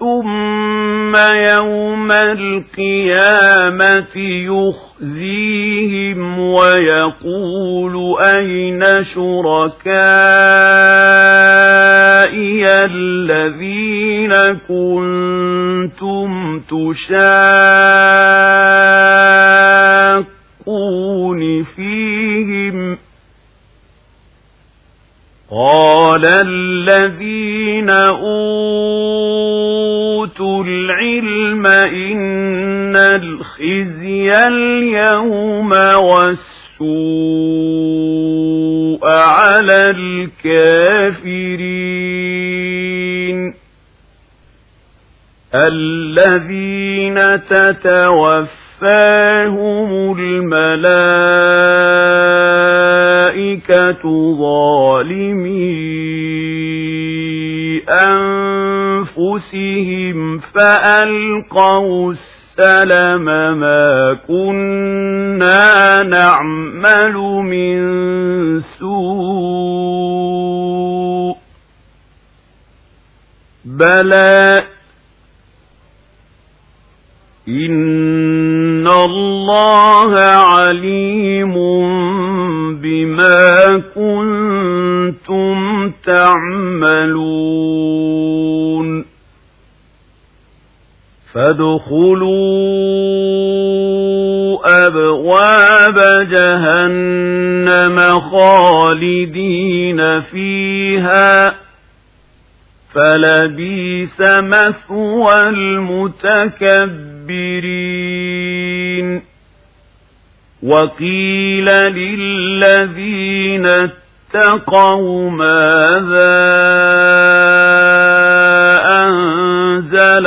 ثم يوم القيامة يخزيهم ويقول أين شركائي الذين كنتم تشاقون فيهم قال الذين أوتوا العلم إن الخزي اليوم والسوء على الكافرين. الذين تتوفاهم الملائكة ظالمين أنفسهم فألقوا السلم ما كنا نعمل من سوء بلى إن الله عليم بما كنتم تعملون فادخلوا أبواب جهنم خالدين فيها. فلبيس مثوى المتكبرين. وقيل للذين اتقوا ماذا أنزل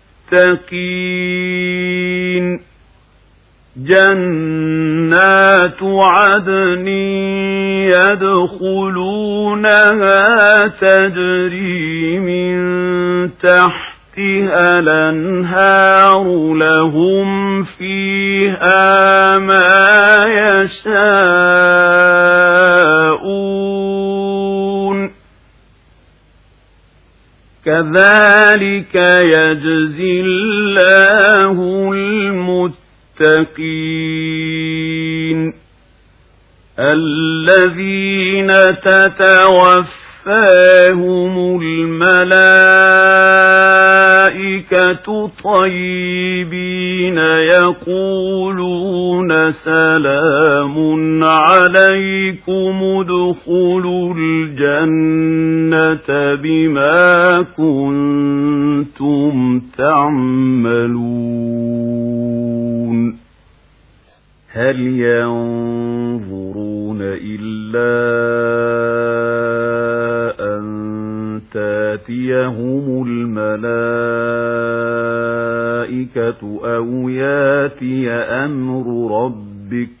جنات عدن يدخلونها تجري من تحتها الأنهار لهم فيها ما يشاءون. كذلك يجزي الله المتقين. الذين تتوفاهم الملائكة طيبين يقولون سلام عليكم ادخلوا الجنة بما كنتم تعملون. هل ينظرون إلا أن تأتيهم الملائكة أو يأتي أمر ربك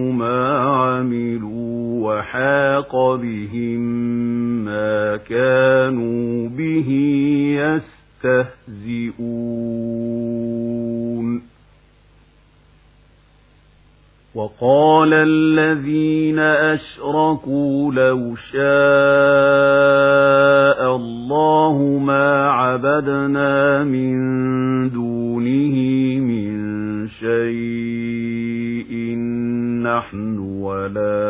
عملوا وحاق بهم ما كانوا به يستهزئون. وقال الذين أشركوا لو شاء الله ما عبدنا من نحن ولا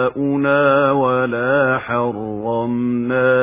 آباؤنا ولا حرمنا من